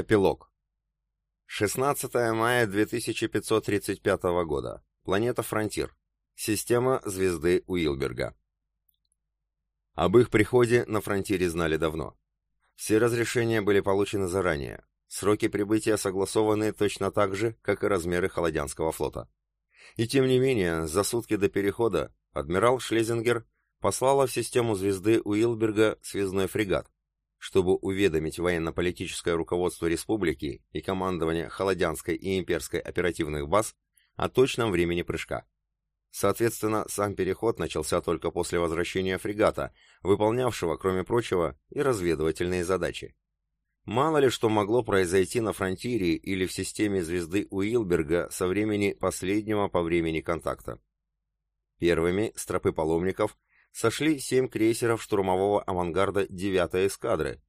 Эпилог. 16 мая 2535 года. Планета Фронтир. Система звезды Уилберга. Об их приходе на Фронтире знали давно. Все разрешения были получены заранее. Сроки прибытия согласованы точно так же, как и размеры Холодянского флота. И тем не менее, за сутки до перехода адмирал Шлезингер послала в систему звезды Уилберга связной фрегат, чтобы уведомить военно-политическое руководство республики и командование Холодянской и Имперской оперативных баз о точном времени прыжка. Соответственно, сам переход начался только после возвращения фрегата, выполнявшего, кроме прочего, и разведывательные задачи. Мало ли что могло произойти на фронтире или в системе звезды Уилберга со времени последнего по времени контакта. Первыми с паломников сошли семь крейсеров штурмового авангарда 9-й эскадры.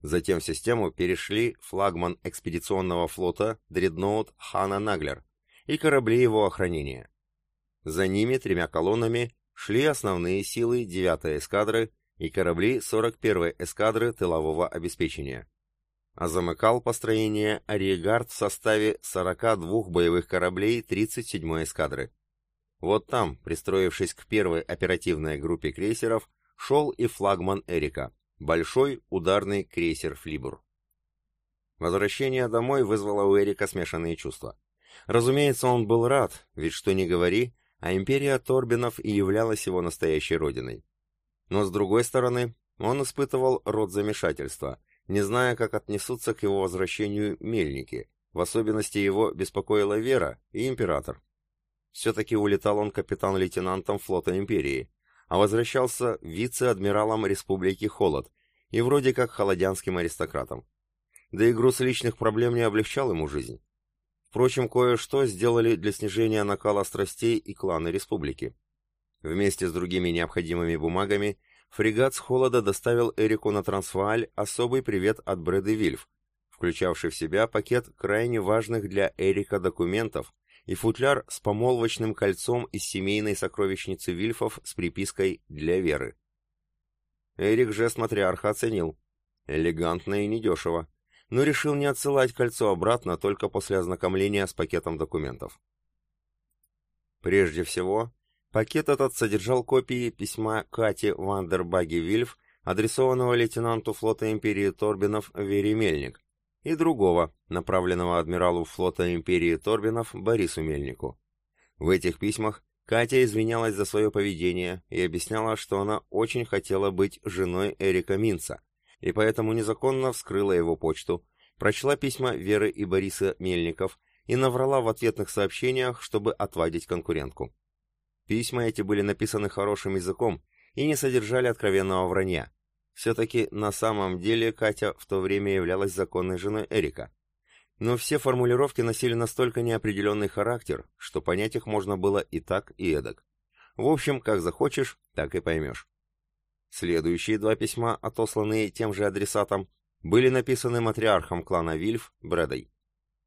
Затем в систему перешли флагман экспедиционного флота дредноут Хана Наглер и корабли его охранения. За ними тремя колоннами шли основные силы 9-й эскадры и корабли 41-й эскадры тылового обеспечения. А замыкал построение Ариегард в составе 42 боевых кораблей 37-й эскадры. Вот там, пристроившись к первой оперативной группе крейсеров, шел и флагман Эрика, большой ударный крейсер «Флибур». Возвращение домой вызвало у Эрика смешанные чувства. Разумеется, он был рад, ведь что ни говори, а империя Торбинов и являлась его настоящей родиной. Но с другой стороны, он испытывал род замешательства, не зная, как отнесутся к его возвращению мельники, в особенности его беспокоила Вера и император. Все-таки улетал он капитан-лейтенантом флота Империи, а возвращался вице-адмиралом Республики Холод и вроде как холодянским аристократом. Да и груз личных проблем не облегчал ему жизнь. Впрочем, кое-что сделали для снижения накала страстей и кланы республики. Вместе с другими необходимыми бумагами фрегат с холода доставил Эрику на Трансвааль особый привет от Брэды Вильф, включавший в себя пакет крайне важных для Эрика документов, и футляр с помолвочным кольцом из семейной сокровищницы Вильфов с припиской «Для Веры». Эрик жест матриарха оценил. Элегантно и недешево, но решил не отсылать кольцо обратно только после ознакомления с пакетом документов. Прежде всего, пакет этот содержал копии письма Кати Вандербаги Вильф, адресованного лейтенанту флота империи Торбинов Вере Мельник, и другого, направленного адмиралу флота империи Торбинов Борису Мельнику. В этих письмах Катя извинялась за свое поведение и объясняла, что она очень хотела быть женой Эрика Минца, и поэтому незаконно вскрыла его почту, прочла письма Веры и Бориса Мельников и наврала в ответных сообщениях, чтобы отвадить конкурентку. Письма эти были написаны хорошим языком и не содержали откровенного вранья, все-таки на самом деле Катя в то время являлась законной женой Эрика. Но все формулировки носили настолько неопределенный характер, что понять их можно было и так, и эдак. В общем, как захочешь, так и поймешь. Следующие два письма, отосланные тем же адресатом, были написаны матриархом клана Вильф Брэдой.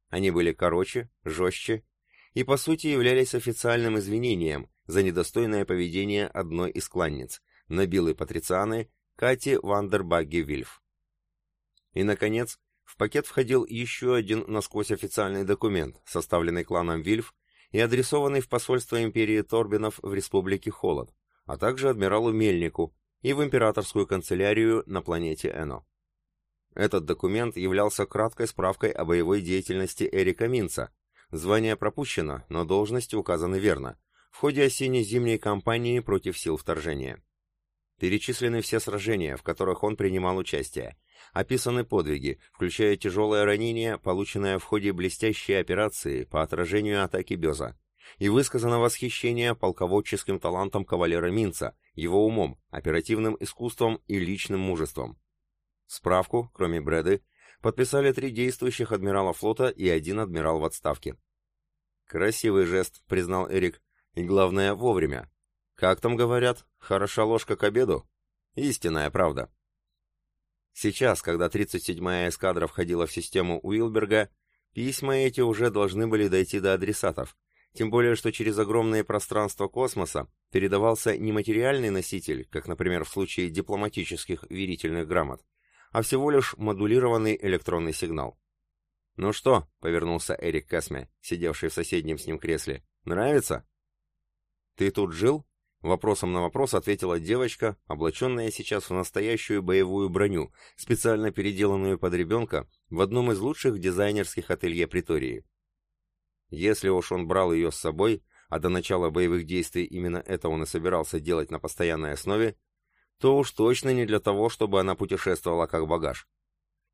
Они были короче, жестче и, по сути, являлись официальным извинением за недостойное поведение одной из кланниц, Набилы Патрицианы Кати Вандербагге-Вильф. И, наконец, в пакет входил еще один насквозь официальный документ, составленный кланом Вильф и адресованный в посольство империи Торбинов в республике Холод, а также адмиралу Мельнику и в императорскую канцелярию на планете Эно. Этот документ являлся краткой справкой о боевой деятельности Эрика Минца. Звание пропущено, но должности указаны верно, в ходе осенне-зимней кампании против сил вторжения. Перечислены все сражения, в которых он принимал участие. Описаны подвиги, включая тяжелое ранение, полученное в ходе блестящей операции по отражению атаки Беза. И высказано восхищение полководческим талантом кавалера Минца, его умом, оперативным искусством и личным мужеством. Справку, кроме Брэды, подписали три действующих адмирала флота и один адмирал в отставке. «Красивый жест», — признал Эрик, — «и главное, вовремя. Как там говорят, хороша ложка к обеду? Истинная правда. Сейчас, когда 37-я эскадра входила в систему Уилберга, письма эти уже должны были дойти до адресатов, тем более, что через огромные пространства космоса передавался не материальный носитель, как, например, в случае дипломатических верительных грамот, а всего лишь модулированный электронный сигнал. «Ну что?» — повернулся Эрик Касме, сидевший в соседнем с ним кресле. «Нравится?» «Ты тут жил?» Вопросом на вопрос ответила девочка, облаченная сейчас в настоящую боевую броню, специально переделанную под ребенка в одном из лучших дизайнерских ателье Притории. Если уж он брал ее с собой, а до начала боевых действий именно это он и собирался делать на постоянной основе, то уж точно не для того, чтобы она путешествовала как багаж.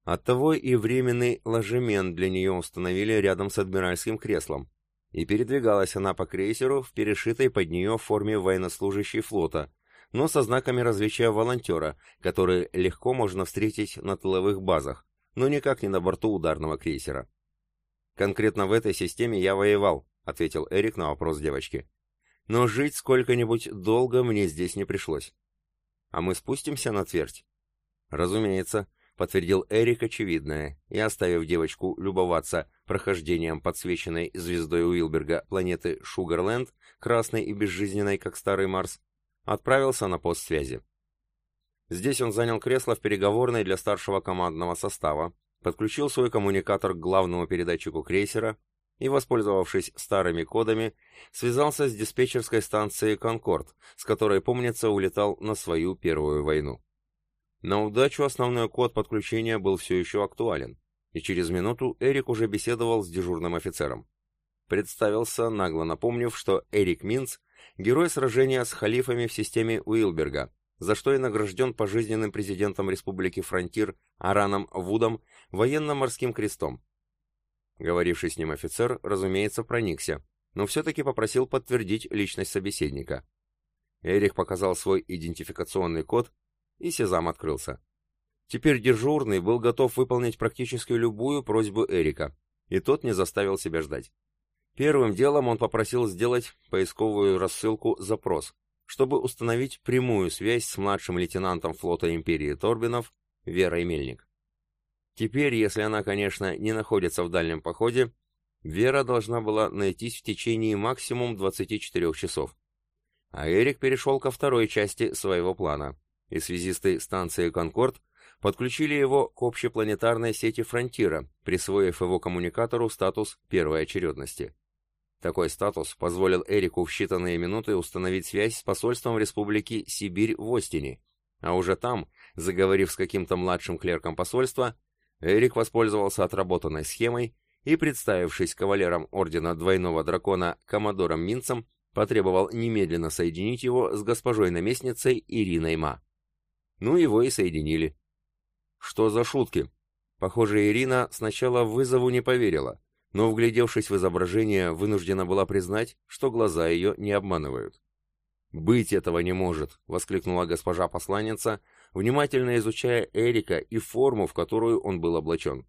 Оттого и временный ложемент для нее установили рядом с адмиральским креслом, и передвигалась она по крейсеру в перешитой под нее форме военнослужащей флота, но со знаками различия волонтера, которые легко можно встретить на тыловых базах, но никак не на борту ударного крейсера. «Конкретно в этой системе я воевал», — ответил Эрик на вопрос девочки. «Но жить сколько-нибудь долго мне здесь не пришлось». «А мы спустимся на твердь?» «Разумеется», — подтвердил Эрик очевидное, и, оставив девочку любоваться прохождением подсвеченной звездой Уилберга планеты Шугарленд, красной и безжизненной, как старый Марс, отправился на пост связи. Здесь он занял кресло в переговорной для старшего командного состава, подключил свой коммуникатор к главному передатчику крейсера и, воспользовавшись старыми кодами, связался с диспетчерской станцией «Конкорд», с которой, помнится, улетал на свою первую войну. На удачу основной код подключения был все еще актуален, и через минуту Эрик уже беседовал с дежурным офицером. Представился, нагло напомнив, что Эрик Минц – герой сражения с халифами в системе Уилберга, за что и награжден пожизненным президентом Республики Фронтир Араном Вудом военно-морским крестом. Говоривший с ним офицер, разумеется, проникся, но все-таки попросил подтвердить личность собеседника. Эрик показал свой идентификационный код и сезам открылся. Теперь дежурный был готов выполнить практически любую просьбу Эрика, и тот не заставил себя ждать. Первым делом он попросил сделать поисковую рассылку «Запрос», чтобы установить прямую связь с младшим лейтенантом флота Империи Торбинов Верой Мельник. Теперь, если она, конечно, не находится в дальнем походе, Вера должна была найтись в течение максимум 24 часов. А Эрик перешел ко второй части своего плана и связисты станции «Конкорд» подключили его к общепланетарной сети «Фронтира», присвоив его коммуникатору статус первой очередности. Такой статус позволил Эрику в считанные минуты установить связь с посольством Республики Сибирь в Остине, а уже там, заговорив с каким-то младшим клерком посольства, Эрик воспользовался отработанной схемой и, представившись кавалером Ордена Двойного Дракона Коммодором Минцем, потребовал немедленно соединить его с госпожой-наместницей Ириной Ма. Ну, его и соединили. Что за шутки? Похоже, Ирина сначала вызову не поверила, но, вглядевшись в изображение, вынуждена была признать, что глаза ее не обманывают. «Быть этого не может!» — воскликнула госпожа-посланница, внимательно изучая Эрика и форму, в которую он был облачен.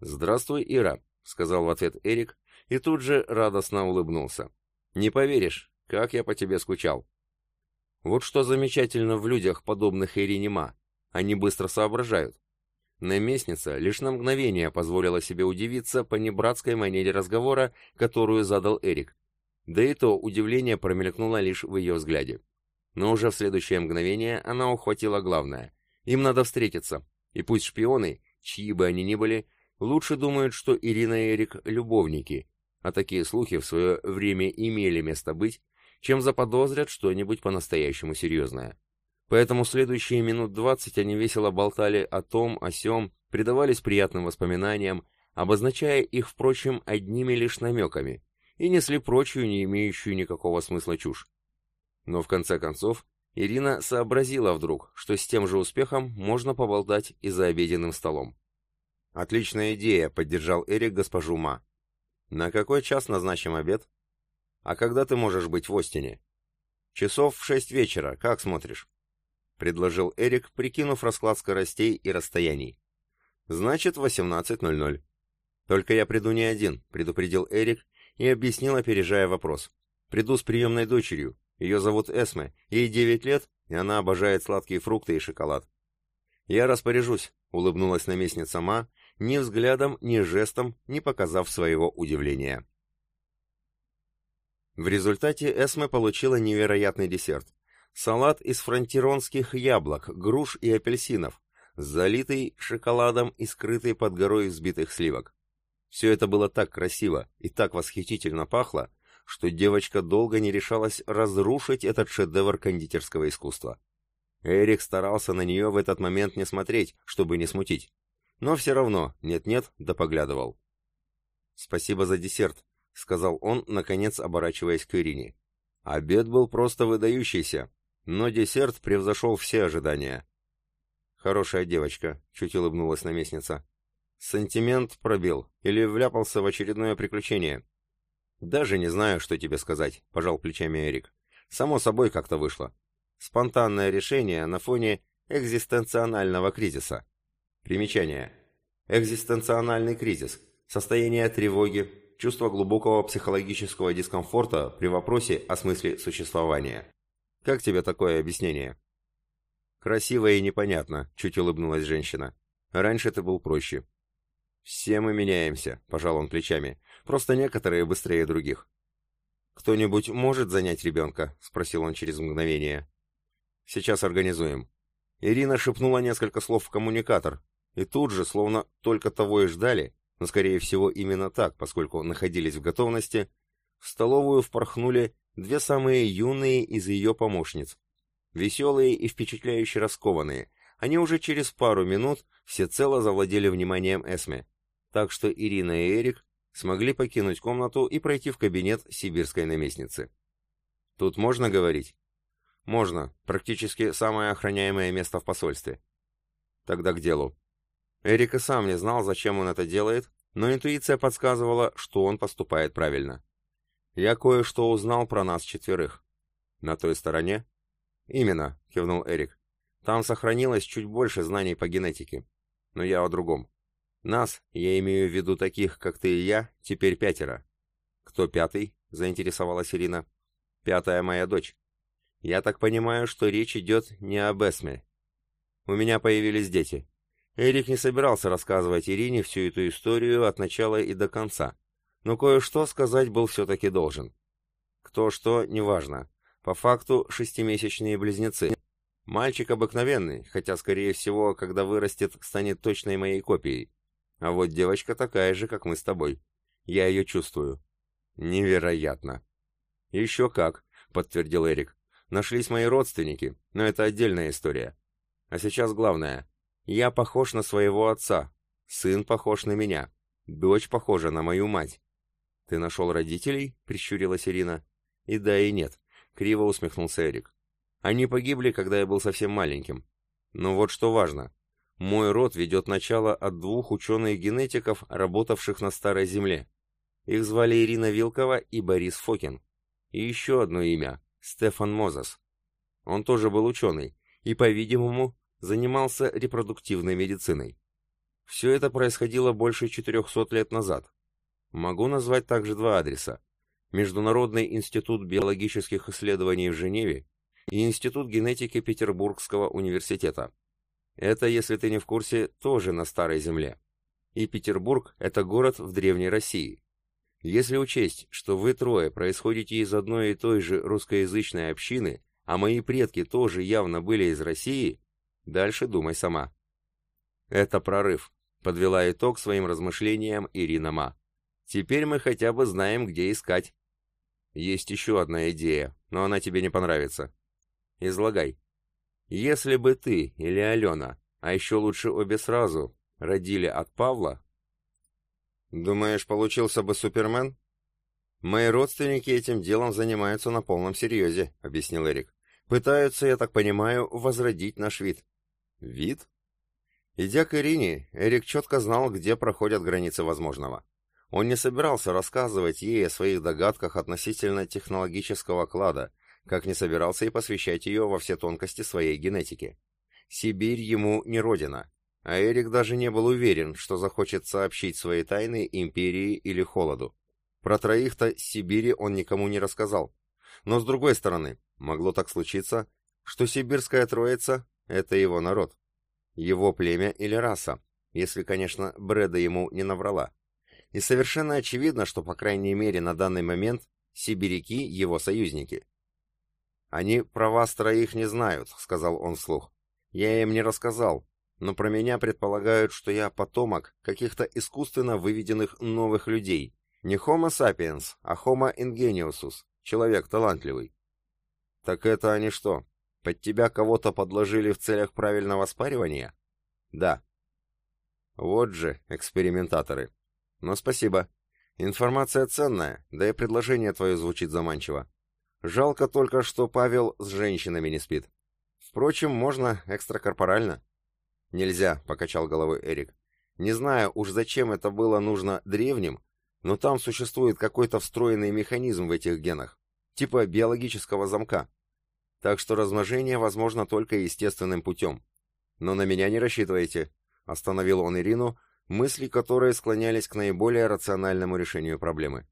«Здравствуй, Ира», — сказал в ответ Эрик, и тут же радостно улыбнулся. «Не поверишь, как я по тебе скучал». Вот что замечательно в людях, подобных Иринима. Они быстро соображают. Наместница лишь на мгновение позволила себе удивиться по небратской манере разговора, которую задал Эрик. Да и то удивление промелькнуло лишь в ее взгляде. Но уже в следующее мгновение она ухватила главное. Им надо встретиться. И пусть шпионы, чьи бы они ни были, лучше думают, что Ирина и Эрик — любовники, а такие слухи в свое время имели место быть, чем заподозрят что-нибудь по-настоящему серьезное. Поэтому следующие минут двадцать они весело болтали о том, о сём, предавались приятным воспоминаниям, обозначая их, впрочем, одними лишь намеками, и несли прочую, не имеющую никакого смысла чушь. Но в конце концов, Ирина сообразила вдруг, что с тем же успехом можно поболтать и за обеденным столом. «Отличная идея», — поддержал Эрик госпожу Ма. «На какой час назначим обед?» «А когда ты можешь быть в Остине?» «Часов в шесть вечера, как смотришь?» — предложил Эрик, прикинув расклад скоростей и расстояний. «Значит, 18.00». «Только я приду не один», — предупредил Эрик и объяснил, опережая вопрос. «Приду с приемной дочерью. Ее зовут Эсме, ей 9 лет, и она обожает сладкие фрукты и шоколад». «Я распоряжусь», — улыбнулась наместница Ма, ни взглядом, ни жестом, не показав своего удивления. В результате Эсме получила невероятный десерт. Салат из фронтиронских яблок, груш и апельсинов, залитый шоколадом и скрытый под горой взбитых сливок. Все это было так красиво и так восхитительно пахло, что девочка долго не решалась разрушить этот шедевр кондитерского искусства. Эрик старался на нее в этот момент не смотреть, чтобы не смутить. Но все равно, нет-нет, да поглядывал. «Спасибо за десерт», — сказал он, наконец оборачиваясь к Ирине. Обед был просто выдающийся, но десерт превзошел все ожидания. «Хорошая девочка», — чуть улыбнулась наместница. «Сантимент пробил или вляпался в очередное приключение?» «Даже не знаю, что тебе сказать», — пожал плечами Эрик. «Само собой как-то вышло. Спонтанное решение на фоне экзистенционального кризиса. Примечание. Экзистенциональный кризис. Состояние тревоги, чувство глубокого психологического дискомфорта при вопросе о смысле существования. Как тебе такое объяснение? Красиво и непонятно, чуть улыбнулась женщина. Раньше ты был проще. Все мы меняемся, пожал он плечами. Просто некоторые быстрее других. «Кто-нибудь может занять ребенка?» — спросил он через мгновение. Сейчас организуем». Ирина шепнула несколько слов в коммуникатор, и тут же, словно только того и ждали, но, скорее всего, именно так, поскольку находились в готовности, в столовую впорхнули две самые юные из ее помощниц. Веселые и впечатляюще раскованные, они уже через пару минут всецело завладели вниманием Эсме, так что Ирина и Эрик смогли покинуть комнату и пройти в кабинет сибирской наместницы. «Тут можно говорить?» Можно. Практически самое охраняемое место в посольстве. Тогда к делу. Эрик и сам не знал, зачем он это делает, но интуиция подсказывала, что он поступает правильно. Я кое-что узнал про нас четверых. На той стороне? Именно, кивнул Эрик. Там сохранилось чуть больше знаний по генетике. Но я о другом. Нас, я имею в виду таких, как ты и я, теперь пятеро. Кто пятый? Заинтересовалась Ирина. Пятая моя дочь. Я так понимаю, что речь идет не об Эсме. У меня появились дети. Эрик не собирался рассказывать Ирине всю эту историю от начала и до конца, но кое-что сказать был все-таки должен. Кто что, неважно. По факту шестимесячные близнецы. Мальчик обыкновенный, хотя, скорее всего, когда вырастет, станет точной моей копией. А вот девочка такая же, как мы с тобой. Я ее чувствую. Невероятно. Еще как, подтвердил Эрик. Нашлись мои родственники, но это отдельная история. А сейчас главное. Я похож на своего отца. Сын похож на меня. Дочь похожа на мою мать. Ты нашел родителей? Прищурилась Ирина. И да, и нет. Криво усмехнулся Эрик. Они погибли, когда я был совсем маленьким. Но вот что важно. Мой род ведет начало от двух ученых-генетиков, работавших на Старой Земле. Их звали Ирина Вилкова и Борис Фокин. И еще одно имя Стефан Мозес. Он тоже был ученый и, по-видимому, занимался репродуктивной медициной. Все это происходило больше 400 лет назад. Могу назвать также два адреса. Международный институт биологических исследований в Женеве и Институт генетики Петербургского университета. Это, если ты не в курсе, тоже на Старой Земле. И Петербург – это город в Древней России. Если учесть, что вы трое происходите из одной и той же русскоязычной общины, а мои предки тоже явно были из России, дальше думай сама. Это прорыв, подвела итог своим размышлениям Ирина Ма. Теперь мы хотя бы знаем, где искать. Есть еще одна идея, но она тебе не понравится. Излагай. Если бы ты или Алена, а еще лучше обе сразу, родили от Павла, «Думаешь, получился бы Супермен?» «Мои родственники этим делом занимаются на полном серьезе», — объяснил Эрик. «Пытаются, я так понимаю, возродить наш вид». «Вид?» Идя к Ирине, Эрик четко знал, где проходят границы возможного. Он не собирался рассказывать ей о своих догадках относительно технологического клада, как не собирался и посвящать ее во все тонкости своей генетики. Сибирь ему не родина, а Эрик даже не был уверен, что захочет сообщить свои тайны Империи или Холоду. Про троих-то Сибири он никому не рассказал. Но с другой стороны, могло так случиться, что сибирская троица — это его народ. Его племя или раса, если, конечно, Бреда ему не наврала. И совершенно очевидно, что, по крайней мере, на данный момент сибиряки — его союзники. «Они про вас троих не знают», — сказал он вслух. «Я им не рассказал, но про меня предполагают, что я потомок каких-то искусственно выведенных новых людей. Не Homo sapiens, а Homo ingeniusus, человек талантливый. Так это они что, под тебя кого-то подложили в целях правильного спаривания? Да. Вот же, экспериментаторы. Но спасибо. Информация ценная, да и предложение твое звучит заманчиво. Жалко только, что Павел с женщинами не спит. Впрочем, можно экстракорпорально. Нельзя, покачал головой Эрик. Не знаю уж зачем это было нужно древним, но там существует какой-то встроенный механизм в этих генах, типа биологического замка. Так что размножение возможно только естественным путем. Но на меня не рассчитывайте, остановил он Ирину, мысли которой склонялись к наиболее рациональному решению проблемы.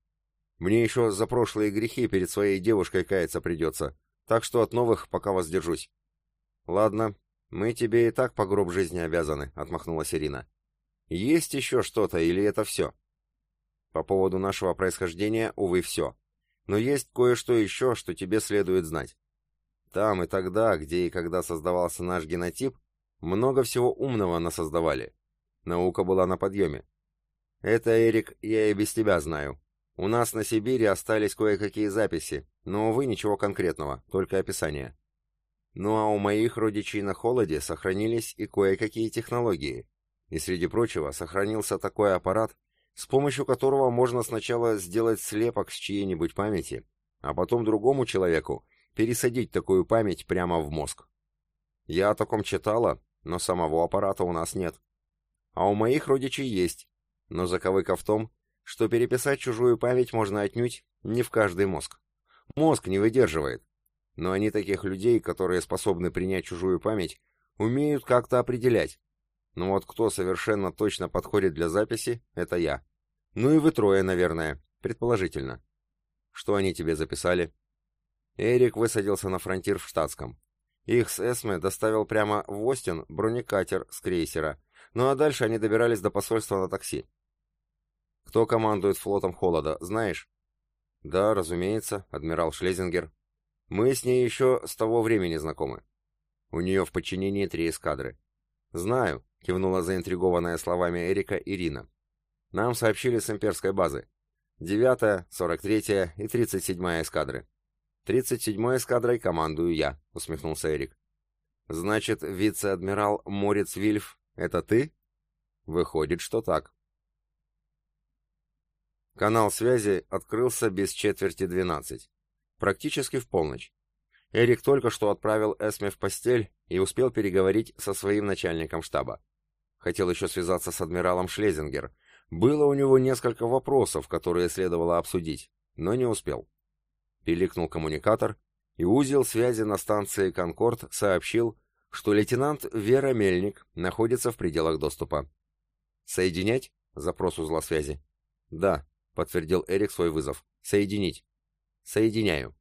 Мне еще за прошлые грехи перед своей девушкой каяться придется, так что от новых пока воздержусь. Ладно, мы тебе и так по гроб жизни обязаны, отмахнулась Ирина. Есть еще что-то или это все? По поводу нашего происхождения, увы, все. Но есть кое-что еще, что тебе следует знать. Там и тогда, где и когда создавался наш генотип, много всего умного насоздавали. Наука была на подъеме. Это, Эрик, я и без тебя знаю. У нас на Сибири остались кое-какие записи, но, увы, ничего конкретного, только описание. Ну а у моих родичей на холоде сохранились и кое-какие технологии. И среди прочего сохранился такой аппарат, с помощью которого можно сначала сделать слепок с чьей-нибудь памяти, а потом другому человеку пересадить такую память прямо в мозг. Я о таком читала, но самого аппарата у нас нет. А у моих родичей есть, но заковыка в том, что переписать чужую память можно отнюдь не в каждый мозг. Мозг не выдерживает. Но они таких людей, которые способны принять чужую память, умеют как-то определять. Но вот кто совершенно точно подходит для записи, это я. Ну и вы трое, наверное, предположительно. Что они тебе записали? Эрик высадился на фронтир в штатском. Их с Эсме доставил прямо в Остин бронекатер с крейсера, ну а дальше они добирались до посольства на такси. Кто командует флотом Холода, знаешь? Да, разумеется, адмирал Шлезингер. Мы с ней еще с того времени знакомы. У нее в подчинении три эскадры. Знаю, кивнула заинтригованная словами Эрика Ирина. Нам сообщили с имперской базы. Девятая, сорок третья и тридцать седьмая эскадры. «Тридцать седьмой эскадрой командую я», — усмехнулся Эрик. «Значит, вице-адмирал Морец Вильф — это ты?» «Выходит, что так». Канал связи открылся без четверти двенадцать. Практически в полночь. Эрик только что отправил Эсме в постель и успел переговорить со своим начальником штаба. Хотел еще связаться с адмиралом Шлезингер. Было у него несколько вопросов, которые следовало обсудить, но не успел. Пиликнул коммуникатор, и узел связи на станции «Конкорд» сообщил, что лейтенант Вера Мельник находится в пределах доступа. «Соединять?» — запрос узла связи. «Да», — подтвердил Эрик свой вызов. «Соединить». «Соединяю».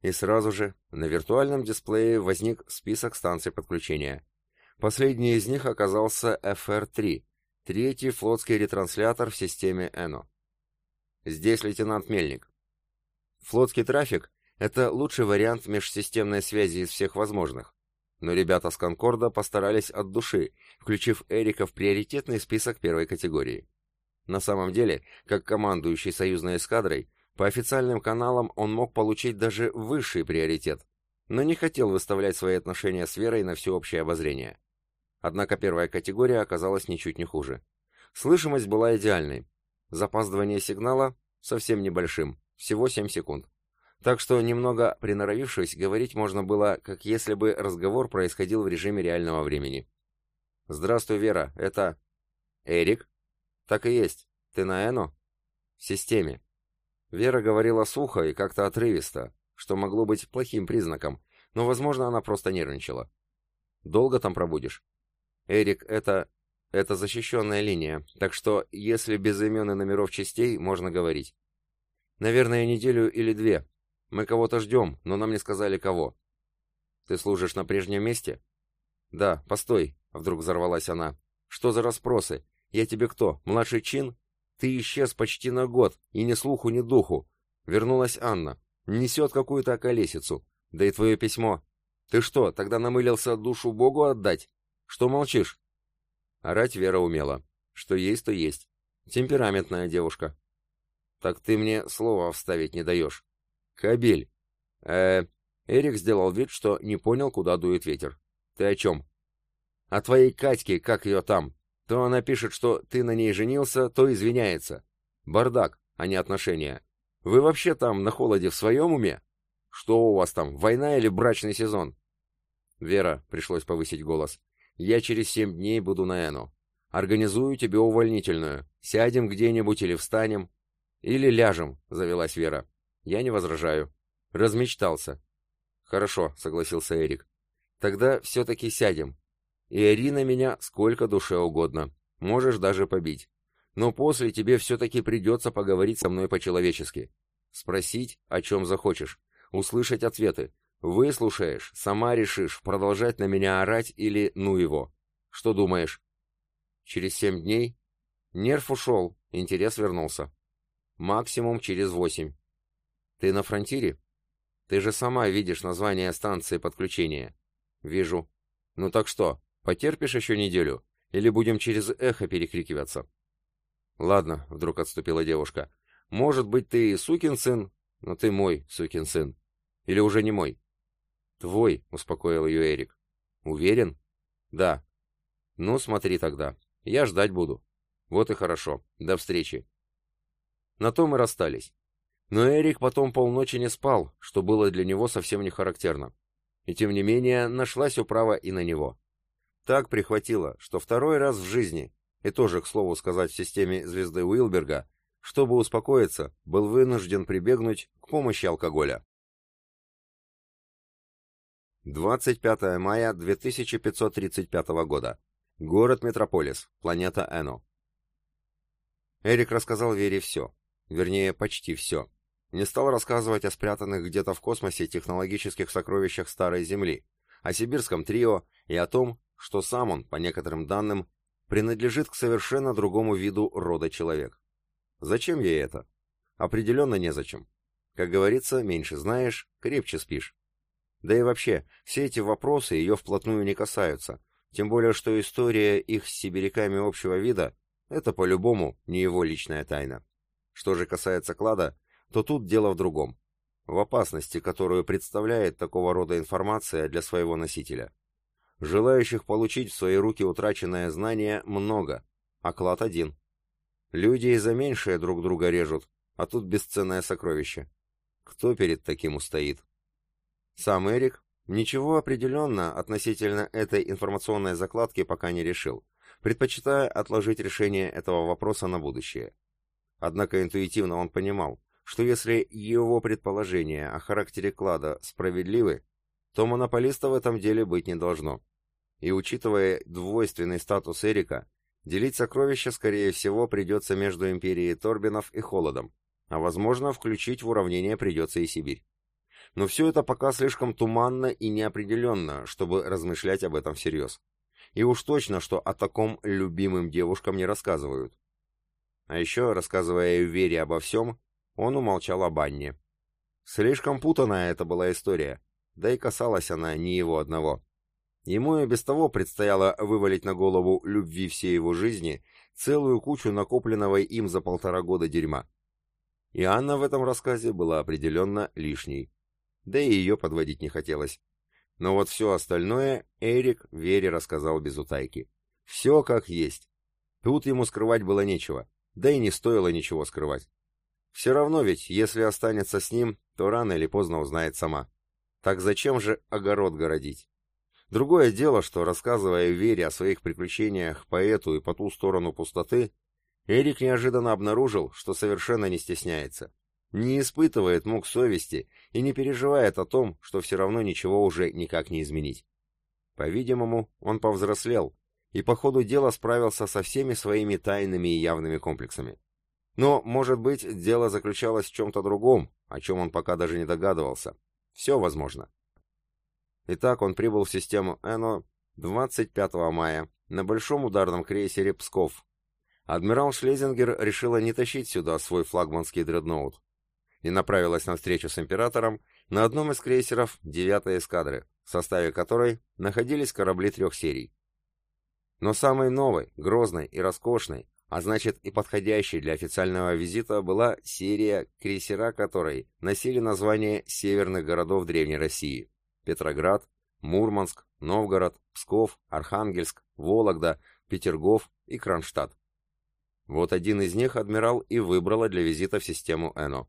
И сразу же на виртуальном дисплее возник список станций подключения. Последний из них оказался FR-3, третий флотский ретранслятор в системе ENO. Здесь лейтенант Мельник. Флотский трафик — это лучший вариант межсистемной связи из всех возможных. Но ребята с Конкорда постарались от души, включив Эрика в приоритетный список первой категории. На самом деле, как командующий союзной эскадрой, по официальным каналам он мог получить даже высший приоритет, но не хотел выставлять свои отношения с Верой на всеобщее обозрение. Однако первая категория оказалась ничуть не хуже. Слышимость была идеальной. Запаздывание сигнала совсем небольшим, всего 7 секунд. Так что, немного приноровившись, говорить можно было, как если бы разговор происходил в режиме реального времени. «Здравствуй, Вера, это...» «Эрик?» «Так и есть. Ты на Эно?» «В системе». Вера говорила сухо и как-то отрывисто, что могло быть плохим признаком, но, возможно, она просто нервничала. «Долго там пробудешь?» «Эрик, это... это защищенная линия, так что, если без имен и номеров частей, можно говорить. Наверное, неделю или две. Мы кого-то ждем, но нам не сказали кого. Ты служишь на прежнем месте? Да, постой, вдруг взорвалась она. Что за расспросы? Я тебе кто, младший чин? Ты исчез почти на год, и ни слуху, ни духу. Вернулась Анна. Несет какую-то околесицу. Да и твое письмо. Ты что, тогда намылился душу Богу отдать? Что молчишь?» Орать Вера умела. Что есть, то есть. Темпераментная девушка. «Так ты мне слова вставить не даешь». «Кабель». э Эрик сделал вид, что не понял, куда дует ветер. «Ты о чем?» «О твоей Катьке, как ее там. То она пишет, что ты на ней женился, то извиняется. Бардак, а не отношения. Вы вообще там на холоде в своем уме? Что у вас там, война или брачный сезон?» «Вера», — пришлось повысить голос, — «я через семь дней буду на Эну. Организую тебе увольнительную. Сядем где-нибудь или встанем. Или ляжем, завелась Вера. Я не возражаю. Размечтался. Хорошо, согласился Эрик. Тогда все-таки сядем. И Арина меня сколько душе угодно. Можешь даже побить. Но после тебе все-таки придется поговорить со мной по-человечески. Спросить, о чем захочешь. Услышать ответы. Выслушаешь, сама решишь, продолжать на меня орать или ну его. Что думаешь? Через семь дней? Нерв ушел, интерес вернулся. Максимум через восемь. Ты на фронтире? Ты же сама видишь название станции подключения. Вижу. Ну так что, потерпишь еще неделю? Или будем через эхо перекрикиваться? Ладно, вдруг отступила девушка. Может быть, ты и сукин сын, но ты мой сукин сын. Или уже не мой? Твой, успокоил ее Эрик. Уверен? Да. Ну, смотри тогда. Я ждать буду. Вот и хорошо. До встречи. На том и расстались. Но Эрик потом полночи не спал, что было для него совсем не характерно. И тем не менее, нашлась управа и на него. Так прихватило, что второй раз в жизни, и тоже, к слову сказать, в системе звезды Уилберга, чтобы успокоиться, был вынужден прибегнуть к помощи алкоголя. 25 мая 2535 года. Город Метрополис, планета Эно. Эрик рассказал Вере все. Вернее, почти все. Не стал рассказывать о спрятанных где-то в космосе технологических сокровищах Старой Земли, о сибирском трио и о том, что сам он, по некоторым данным, принадлежит к совершенно другому виду рода человек. Зачем ей это? Определенно незачем. Как говорится, меньше знаешь, крепче спишь. Да и вообще, все эти вопросы ее вплотную не касаются, тем более, что история их с сибиряками общего вида – это по-любому не его личная тайна. Что же касается клада, то тут дело в другом. В опасности, которую представляет такого рода информация для своего носителя. Желающих получить в свои руки утраченное знание много, а клад один. Люди и за меньшее друг друга режут, а тут бесценное сокровище. Кто перед таким устоит? Сам Эрик Ничего определенно относительно этой информационной закладки пока не решил, предпочитая отложить решение этого вопроса на будущее. Однако интуитивно он понимал, что если его предположения о характере клада справедливы, то монополиста в этом деле быть не должно. И учитывая двойственный статус Эрика, делить сокровища, скорее всего, придется между империей Торбинов и Холодом, а возможно, включить в уравнение придется и Сибирь. Но все это пока слишком туманно и неопределенно, чтобы размышлять об этом всерьез. И уж точно, что о таком любимым девушкам не рассказывают. А еще, рассказывая Вере обо всем, он умолчал об Анне. Слишком путанная это была история, да и касалась она не его одного. Ему и без того предстояло вывалить на голову любви всей его жизни целую кучу накопленного им за полтора года дерьма. И Анна в этом рассказе была определенно лишней да и ее подводить не хотелось. Но вот все остальное Эрик Вере рассказал без утайки. Все как есть. Тут ему скрывать было нечего, да и не стоило ничего скрывать. Все равно ведь, если останется с ним, то рано или поздно узнает сама. Так зачем же огород городить? Другое дело, что, рассказывая Вере о своих приключениях по эту и по ту сторону пустоты, Эрик неожиданно обнаружил, что совершенно не стесняется не испытывает мук совести и не переживает о том, что все равно ничего уже никак не изменить. По-видимому, он повзрослел и по ходу дела справился со всеми своими тайными и явными комплексами. Но, может быть, дело заключалось в чем-то другом, о чем он пока даже не догадывался. Все возможно. Итак, он прибыл в систему Эно 25 мая на большом ударном крейсере «Псков». Адмирал Шлезингер решила не тащить сюда свой флагманский дредноут и направилась на встречу с императором на одном из крейсеров 9-й эскадры, в составе которой находились корабли трех серий. Но самой новой, грозной и роскошной, а значит и подходящей для официального визита была серия, крейсера которой носили название северных городов Древней России – Петроград, Мурманск, Новгород, Псков, Архангельск, Вологда, Петергоф и Кронштадт. Вот один из них адмирал и выбрала для визита в систему Эно.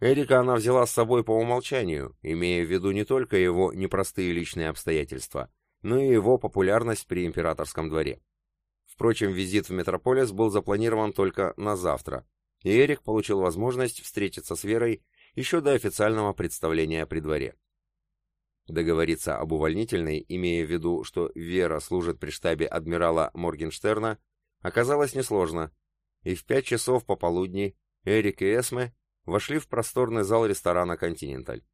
Эрика она взяла с собой по умолчанию, имея в виду не только его непростые личные обстоятельства, но и его популярность при императорском дворе. Впрочем, визит в Метрополис был запланирован только на завтра, и Эрик получил возможность встретиться с Верой еще до официального представления при дворе. Договориться об увольнительной, имея в виду, что Вера служит при штабе адмирала Моргенштерна, оказалось несложно, и в пять часов пополудни Эрик и Эсме вошли в просторный зал ресторана «Континенталь».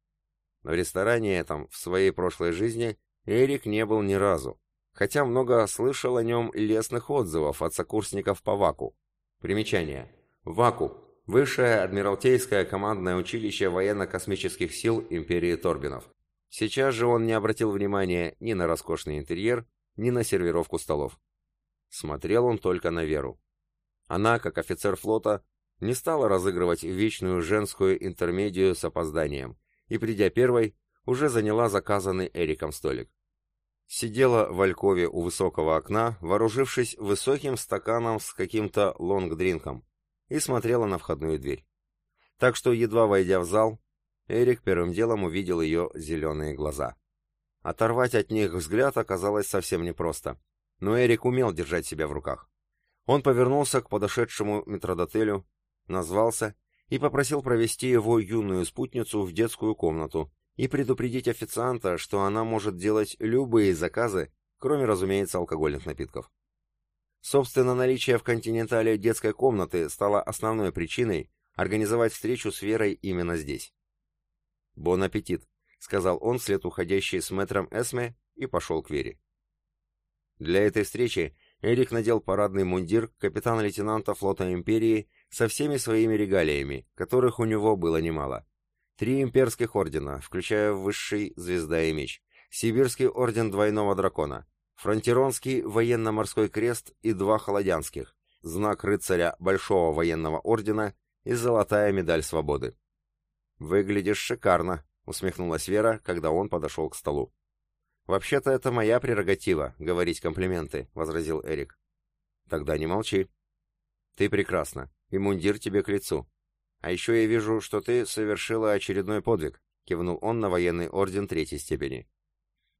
В ресторане этом в своей прошлой жизни Эрик не был ни разу, хотя много слышал о нем лестных отзывов от сокурсников по ВАКу. Примечание. ВАКу – Высшее Адмиралтейское командное училище военно-космических сил империи Торбинов. Сейчас же он не обратил внимания ни на роскошный интерьер, ни на сервировку столов. Смотрел он только на Веру. Она, как офицер флота, не стала разыгрывать вечную женскую интермедию с опозданием, и, придя первой, уже заняла заказанный Эриком столик. Сидела в алькове у высокого окна, вооружившись высоким стаканом с каким-то лонгдринком, и смотрела на входную дверь. Так что, едва войдя в зал, Эрик первым делом увидел ее зеленые глаза. Оторвать от них взгляд оказалось совсем непросто, но Эрик умел держать себя в руках. Он повернулся к подошедшему метродотелю, назвался и попросил провести его юную спутницу в детскую комнату, и предупредить официанта, что она может делать любые заказы, кроме, разумеется, алкогольных напитков. Собственно, наличие в «Континентале» детской комнаты стало основной причиной организовать встречу с Верой именно здесь. «Бон аппетит», — сказал он вслед уходящий с мэтром Эсме и пошел к Вере. Для этой встречи Эрик надел парадный мундир капитана-лейтенанта флота Империи со всеми своими регалиями, которых у него было немало. Три имперских ордена, включая высший «Звезда и меч», Сибирский орден Двойного Дракона, Фронтиронский военно-морской крест и два холодянских, знак рыцаря Большого военного ордена и золотая медаль свободы. «Выглядишь шикарно», — усмехнулась Вера, когда он подошел к столу. «Вообще-то это моя прерогатива — говорить комплименты», — возразил Эрик. «Тогда не молчи». «Ты прекрасна, и мундир тебе к лицу. А еще я вижу, что ты совершила очередной подвиг, кивнул он на военный орден третьей степени.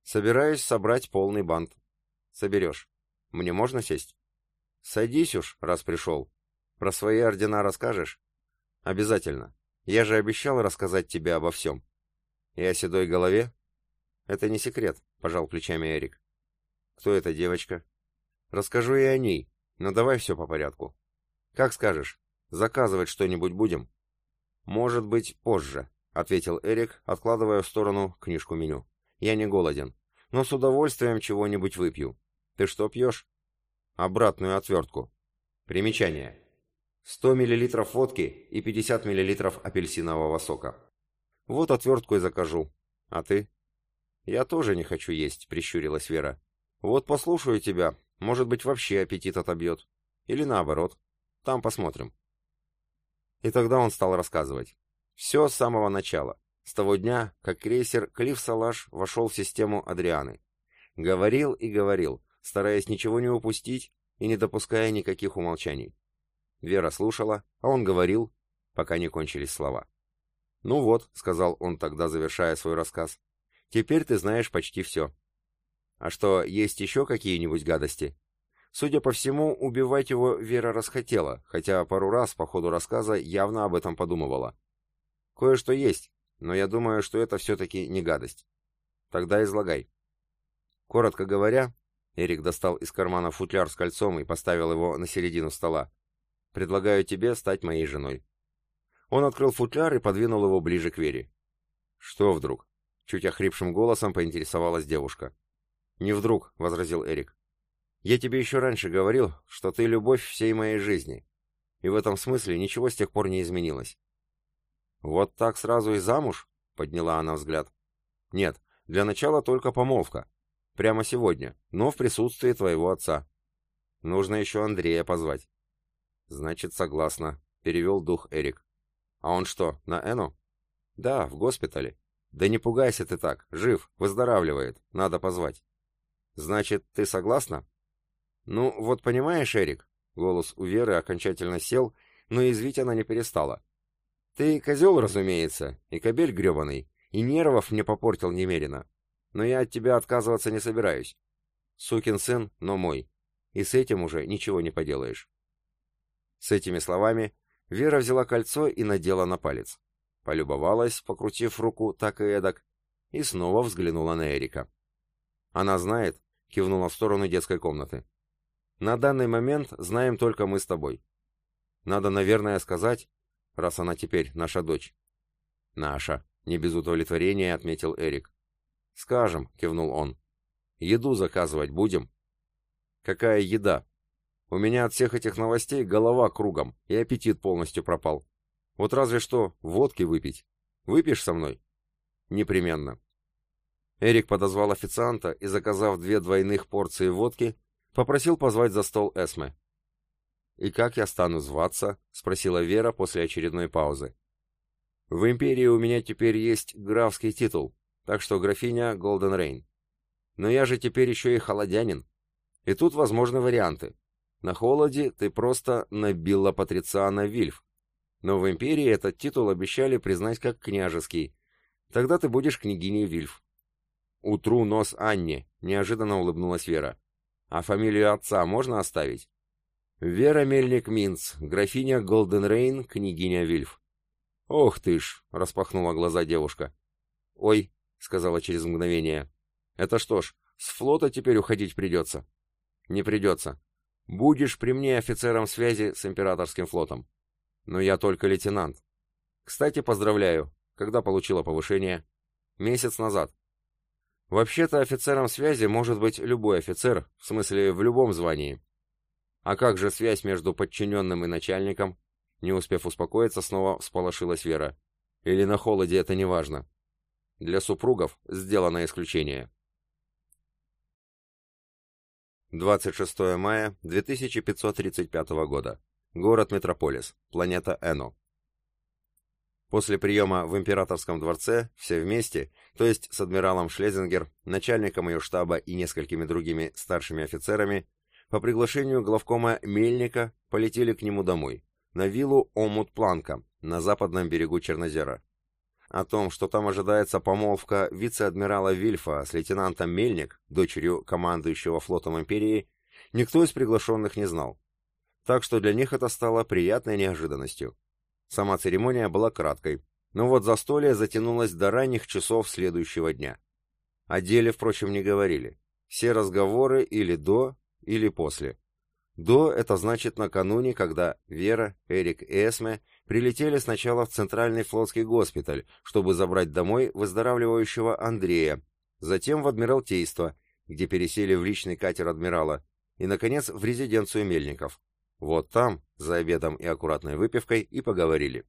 Собираюсь собрать полный бант. Соберешь. Мне можно сесть? Садись уж, раз пришел. Про свои ордена расскажешь? Обязательно. Я же обещал рассказать тебе обо всем. И о седой голове? Это не секрет, пожал плечами Эрик. Кто эта девочка? Расскажу и о ней, но давай все по порядку. Как скажешь, Заказывать что-нибудь будем?» «Может быть, позже», — ответил Эрик, откладывая в сторону книжку меню. «Я не голоден, но с удовольствием чего-нибудь выпью. Ты что пьешь?» «Обратную отвертку». Примечание. 100 мл водки и 50 мл апельсинового сока. Вот отвертку и закажу. А ты? Я тоже не хочу есть, прищурилась Вера. Вот послушаю тебя, может быть, вообще аппетит отобьет. Или наоборот. Там посмотрим. И тогда он стал рассказывать. Все с самого начала, с того дня, как крейсер Клифф Салаш вошел в систему Адрианы. Говорил и говорил, стараясь ничего не упустить и не допуская никаких умолчаний. Вера слушала, а он говорил, пока не кончились слова. «Ну вот», — сказал он тогда, завершая свой рассказ, — «теперь ты знаешь почти все». «А что, есть еще какие-нибудь гадости?» Судя по всему, убивать его Вера расхотела, хотя пару раз по ходу рассказа явно об этом подумывала. Кое-что есть, но я думаю, что это все-таки не гадость. Тогда излагай. Коротко говоря, Эрик достал из кармана футляр с кольцом и поставил его на середину стола. «Предлагаю тебе стать моей женой». Он открыл футляр и подвинул его ближе к Вере. «Что вдруг?» — чуть охрипшим голосом поинтересовалась девушка. «Не вдруг», — возразил Эрик. Я тебе еще раньше говорил, что ты любовь всей моей жизни. И в этом смысле ничего с тех пор не изменилось. Вот так сразу и замуж? Подняла она взгляд. Нет, для начала только помолвка. Прямо сегодня, но в присутствии твоего отца. Нужно еще Андрея позвать. Значит, согласна, перевел дух Эрик. А он что, на Эну? Да, в госпитале. Да не пугайся ты так, жив, выздоравливает, надо позвать. Значит, ты согласна? Ну, вот понимаешь, Эрик, голос у Веры окончательно сел, но извить она не перестала. Ты козел, разумеется, и кобель гребаный, и нервов мне попортил немерено. Но я от тебя отказываться не собираюсь. Сукин сын, но мой. И с этим уже ничего не поделаешь. С этими словами Вера взяла кольцо и надела на палец. Полюбовалась, покрутив руку так и эдак, и снова взглянула на Эрика. «Она знает», — кивнула в сторону детской комнаты. «На данный момент знаем только мы с тобой. Надо, наверное, сказать, раз она теперь наша дочь». «Наша», — не без удовлетворения отметил Эрик. «Скажем», — кивнул он. «Еду заказывать будем?» «Какая еда?» «У меня от всех этих новостей голова кругом, и аппетит полностью пропал. Вот разве что водки выпить. Выпьешь со мной?» «Непременно». Эрик подозвал официанта и, заказав две двойных порции водки, попросил позвать за стол Эсме. «И как я стану зваться?» — спросила Вера после очередной паузы. «В Империи у меня теперь есть графский титул, так что графиня Голден Рейн. Но я же теперь еще и холодянин. И тут возможны варианты. На холоде ты просто набила Патрициана Вильф. Но в Империи этот титул обещали признать как княжеский. Тогда ты будешь княгиней Вильф. «Утру нос Анне», — неожиданно улыбнулась Вера. «А фамилию отца можно оставить?» «Вера Мельник-Минц, графиня Голденрейн, княгиня Вильф». «Ох ты ж!» — распахнула глаза девушка. «Ой», — сказала через мгновение. «Это что ж, с флота теперь уходить придется?» «Не придется. Будешь при мне офицером связи с императорским флотом. Но я только лейтенант. Кстати, поздравляю. Когда получила повышение? Месяц назад. Вообще-то офицером связи может быть любой офицер, в смысле в любом звании. А как же связь между подчиненным и начальником? Не успев успокоиться, снова всполошилась Вера. Или на холоде это не важно? Для супругов сделано исключение. 26 мая 2535 года. Город Метрополис. Планета Эно. После приема в императорском дворце все вместе, то есть с адмиралом Шлезингер, начальником ее штаба и несколькими другими старшими офицерами, по приглашению главкома Мельника полетели к нему домой, на виллу Омут-Планка, на западном берегу Чернозера. О том, что там ожидается помолвка вице-адмирала Вильфа с лейтенантом Мельник, дочерью командующего флотом империи, никто из приглашенных не знал. Так что для них это стало приятной неожиданностью. Сама церемония была краткой, но вот застолье затянулось до ранних часов следующего дня. О деле, впрочем, не говорили. Все разговоры или до, или после. До — это значит накануне, когда Вера, Эрик и Эсме прилетели сначала в Центральный флотский госпиталь, чтобы забрать домой выздоравливающего Андрея, затем в Адмиралтейство, где пересели в личный катер адмирала, и, наконец, в резиденцию Мельников. Вот там, за обедом и аккуратной выпивкой, и поговорили.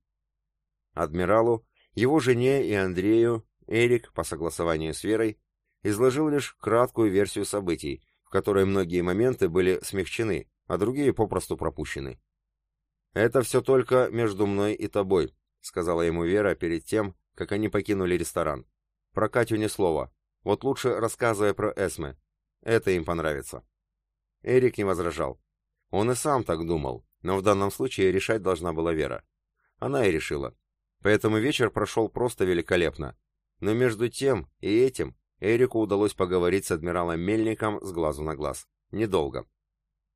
Адмиралу, его жене и Андрею Эрик, по согласованию с Верой, изложил лишь краткую версию событий, в которой многие моменты были смягчены, а другие попросту пропущены. «Это все только между мной и тобой», — сказала ему Вера перед тем, как они покинули ресторан. «Про Катю ни слова. Вот лучше рассказывай про Эсме. Это им понравится». Эрик не возражал. Он и сам так думал, но в данном случае решать должна была Вера. Она и решила. Поэтому вечер прошел просто великолепно. Но между тем и этим Эрику удалось поговорить с адмиралом Мельником с глазу на глаз. Недолго.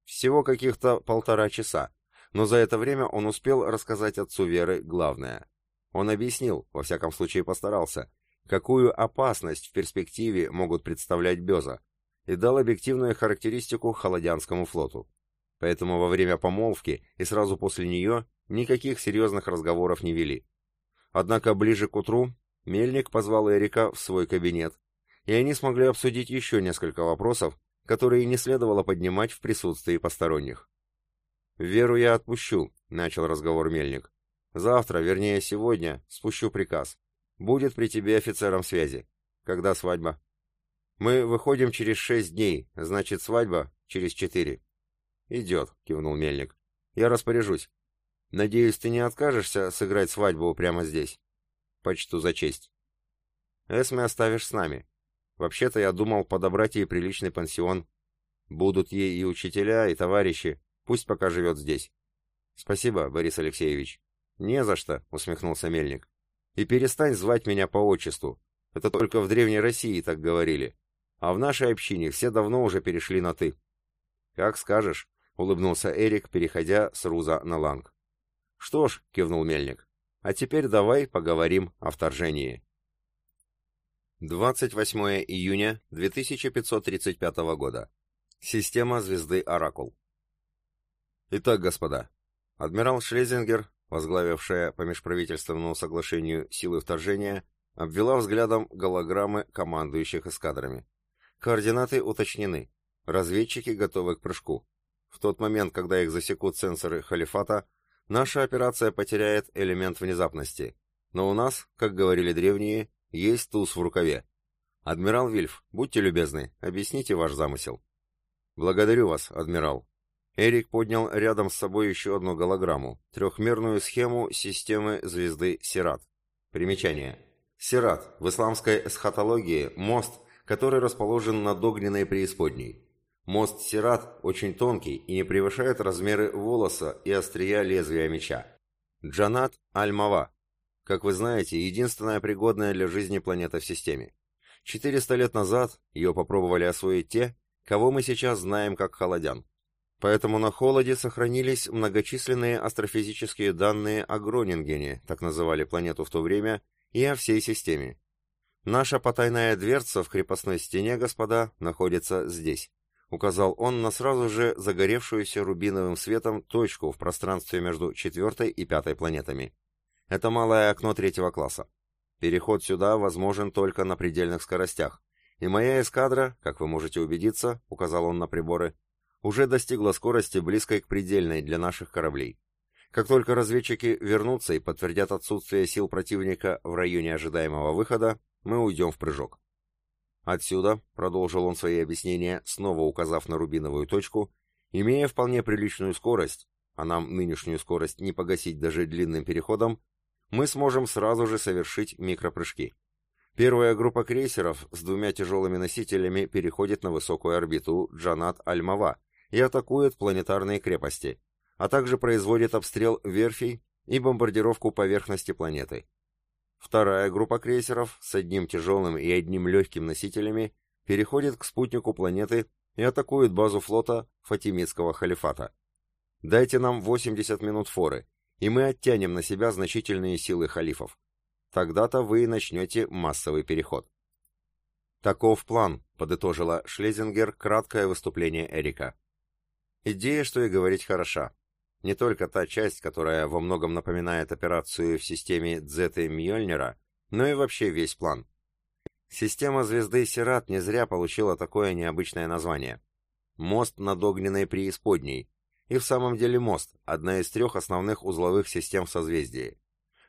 Всего каких-то полтора часа, но за это время он успел рассказать отцу Веры главное. Он объяснил, во всяком случае постарался, какую опасность в перспективе могут представлять Беза, и дал объективную характеристику Холодянскому флоту. Поэтому во время помолвки и сразу после нее никаких серьезных разговоров не вели. Однако ближе к утру Мельник позвал Эрика в свой кабинет, и они смогли обсудить еще несколько вопросов, которые не следовало поднимать в присутствии посторонних. «Веру я отпущу», — начал разговор Мельник. «Завтра, вернее сегодня, спущу приказ. Будет при тебе офицером связи. Когда свадьба?» «Мы выходим через шесть дней, значит свадьба через четыре. «Идет», — кивнул Мельник. «Я распоряжусь. Надеюсь, ты не откажешься сыграть свадьбу прямо здесь?» «Почту за честь». «Эсме оставишь с нами. Вообще-то я думал подобрать ей приличный пансион. Будут ей и учителя, и товарищи. Пусть пока живет здесь». «Спасибо, Борис Алексеевич». «Не за что», — усмехнулся Мельник. «И перестань звать меня по отчеству. Это только в Древней России так говорили. А в нашей общине все давно уже перешли на «ты». «Как скажешь», — улыбнулся Эрик, переходя с Руза на Ланг. «Что ж», — кивнул Мельник, — «а теперь давай поговорим о вторжении». 28 июня 2535 года. Система звезды Оракул. Итак, господа, адмирал Шлезингер, возглавившая по межправительственному соглашению силы вторжения, обвела взглядом голограммы командующих эскадрами. Координаты уточнены. Разведчики готовы к прыжку. В тот момент, когда их засекут сенсоры халифата, наша операция потеряет элемент внезапности. Но у нас, как говорили древние, есть туз в рукаве. Адмирал Вильф, будьте любезны, объясните ваш замысел. Благодарю вас, адмирал. Эрик поднял рядом с собой еще одну голограмму, трехмерную схему системы звезды Сират. Примечание. Сират в исламской эсхатологии мост, который расположен над огненной преисподней. Мост Сират очень тонкий и не превышает размеры волоса и острия лезвия меча. Джанат Аль-Мава. Как вы знаете, единственная пригодная для жизни планета в системе. 400 лет назад ее попробовали освоить те, кого мы сейчас знаем как холодян. Поэтому на холоде сохранились многочисленные астрофизические данные о Гронингене, так называли планету в то время, и о всей системе. Наша потайная дверца в крепостной стене, господа, находится здесь указал он на сразу же загоревшуюся рубиновым светом точку в пространстве между четвертой и пятой планетами. Это малое окно третьего класса. Переход сюда возможен только на предельных скоростях. И моя эскадра, как вы можете убедиться, указал он на приборы, уже достигла скорости близкой к предельной для наших кораблей. Как только разведчики вернутся и подтвердят отсутствие сил противника в районе ожидаемого выхода, мы уйдем в прыжок. Отсюда, продолжил он свои объяснения, снова указав на рубиновую точку, имея вполне приличную скорость, а нам нынешнюю скорость не погасить даже длинным переходом, мы сможем сразу же совершить микропрыжки. Первая группа крейсеров с двумя тяжелыми носителями переходит на высокую орбиту Джанат Аль-Мава и атакует планетарные крепости, а также производит обстрел верфей и бомбардировку поверхности планеты. Вторая группа крейсеров с одним тяжелым и одним легким носителями переходит к спутнику планеты и атакует базу флота Фатимидского халифата. Дайте нам 80 минут форы, и мы оттянем на себя значительные силы халифов. Тогда-то вы начнете массовый переход. Таков план, подытожила Шлезингер краткое выступление Эрика. Идея, что и говорить, хороша. Не только та часть, которая во многом напоминает операцию в системе Дзеты Мьёльнира, но и вообще весь план. Система звезды Сират не зря получила такое необычное название. Мост над огненной преисподней. И в самом деле мост – одна из трех основных узловых систем в созвездии.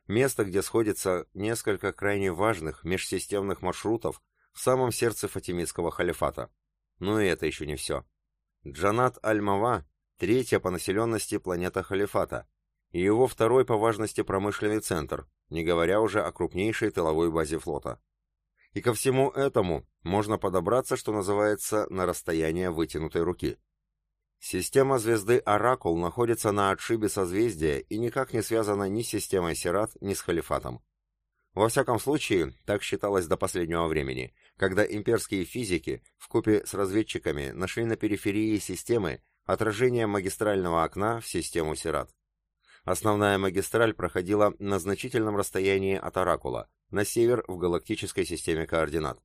Место, где сходится несколько крайне важных межсистемных маршрутов в самом сердце Фатимидского халифата. Но и это еще не все. Джанат Аль-Мава третья по населенности планета Халифата, и его второй по важности промышленный центр, не говоря уже о крупнейшей тыловой базе флота. И ко всему этому можно подобраться, что называется, на расстояние вытянутой руки. Система звезды Оракул находится на отшибе созвездия и никак не связана ни с системой Сират, ни с Халифатом. Во всяком случае, так считалось до последнего времени, когда имперские физики вкупе с разведчиками нашли на периферии системы Отражение магистрального окна в систему Сират. Основная магистраль проходила на значительном расстоянии от Оракула, на север в галактической системе координат.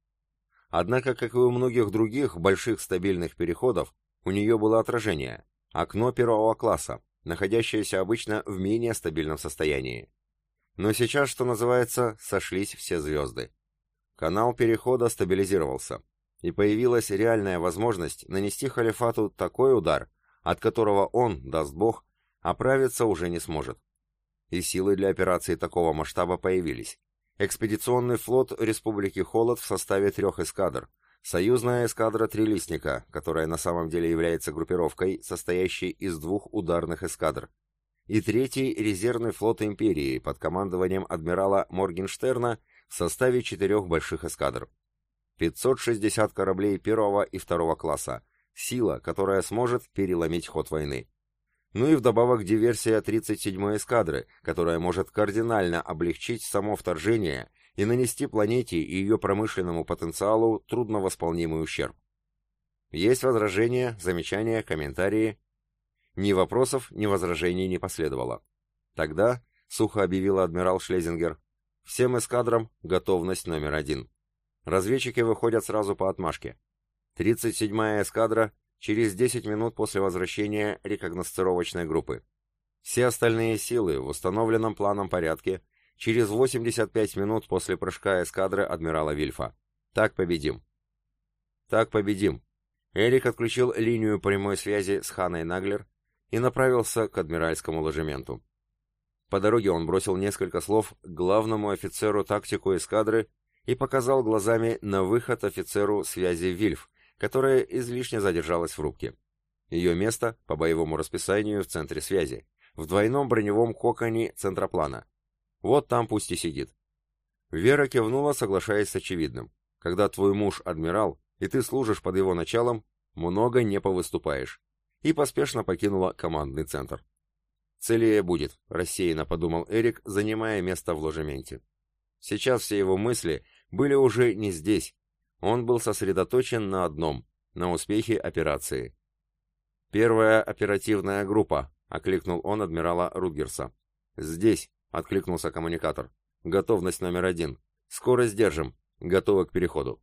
Однако, как и у многих других больших стабильных переходов, у нее было отражение, окно первого класса, находящееся обычно в менее стабильном состоянии. Но сейчас, что называется, сошлись все звезды. Канал перехода стабилизировался и появилась реальная возможность нанести халифату такой удар, от которого он, даст бог, оправиться уже не сможет. И силы для операции такого масштаба появились. Экспедиционный флот Республики Холод в составе трех эскадр, союзная эскадра «Трилистника», которая на самом деле является группировкой, состоящей из двух ударных эскадр, и третий резервный флот империи под командованием адмирала Моргенштерна в составе четырех больших эскадр. 560 кораблей первого и второго класса, сила, которая сможет переломить ход войны. Ну и вдобавок диверсия 37-й эскадры, которая может кардинально облегчить само вторжение и нанести планете и ее промышленному потенциалу трудновосполнимый ущерб. Есть возражения, замечания, комментарии? Ни вопросов, ни возражений не последовало. Тогда, сухо объявил адмирал Шлезингер, всем эскадрам готовность номер один. Разведчики выходят сразу по отмашке. 37-я эскадра через 10 минут после возвращения рекогносцировочной группы. Все остальные силы в установленном планом порядке через 85 минут после прыжка эскадры адмирала Вильфа. Так победим. Так победим. Эрик отключил линию прямой связи с Ханой Наглер и направился к адмиральскому ложементу. По дороге он бросил несколько слов главному офицеру тактику эскадры и показал глазами на выход офицеру связи Вильф, которая излишне задержалась в рубке. Ее место, по боевому расписанию, в центре связи, в двойном броневом коконе центроплана. Вот там пусть и сидит. Вера кивнула, соглашаясь с очевидным. Когда твой муж адмирал, и ты служишь под его началом, много не повыступаешь. И поспешно покинула командный центр. «Целее будет», — рассеянно подумал Эрик, занимая место в ложементе. Сейчас все его мысли были уже не здесь, он был сосредоточен на одном — на успехе операции. «Первая оперативная группа», — окликнул он адмирала Рутгерса. «Здесь», — откликнулся коммуникатор. «Готовность номер один. Скорость держим. Готовы к переходу».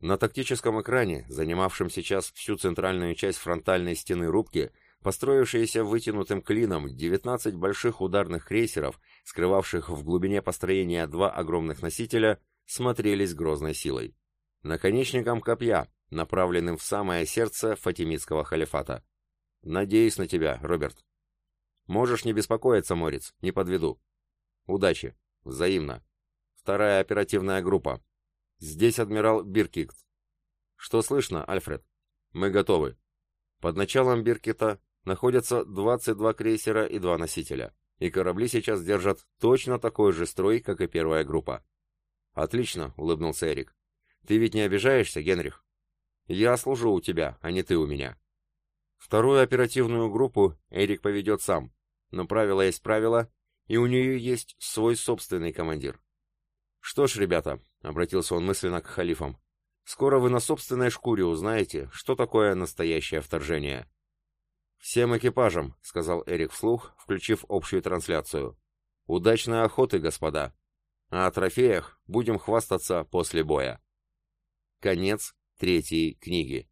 На тактическом экране, занимавшем сейчас всю центральную часть фронтальной стены рубки, построившиеся вытянутым клином 19 больших ударных крейсеров, скрывавших в глубине построения два огромных носителя, смотрелись грозной силой наконечником копья, направленным в самое сердце Фатимидского халифата. Надеюсь на тебя, Роберт. Можешь не беспокоиться, Морец, не подведу. Удачи. Взаимно. Вторая оперативная группа. Здесь адмирал Биркикт. Что слышно, Альфред? Мы готовы. Под началом Биркита находятся 22 крейсера и два носителя, и корабли сейчас держат точно такой же строй, как и первая группа. Отлично, улыбнулся Эрик. Ты ведь не обижаешься, Генрих? Я служу у тебя, а не ты у меня. Вторую оперативную группу Эрик поведет сам, но правило есть правило, и у нее есть свой собственный командир. Что ж, ребята, обратился он мысленно к халифам, скоро вы на собственной шкуре узнаете, что такое настоящее вторжение. «Всем экипажам», — сказал Эрик вслух, включив общую трансляцию. «Удачной охоты, господа! А о трофеях будем хвастаться после боя». Конец третьей книги.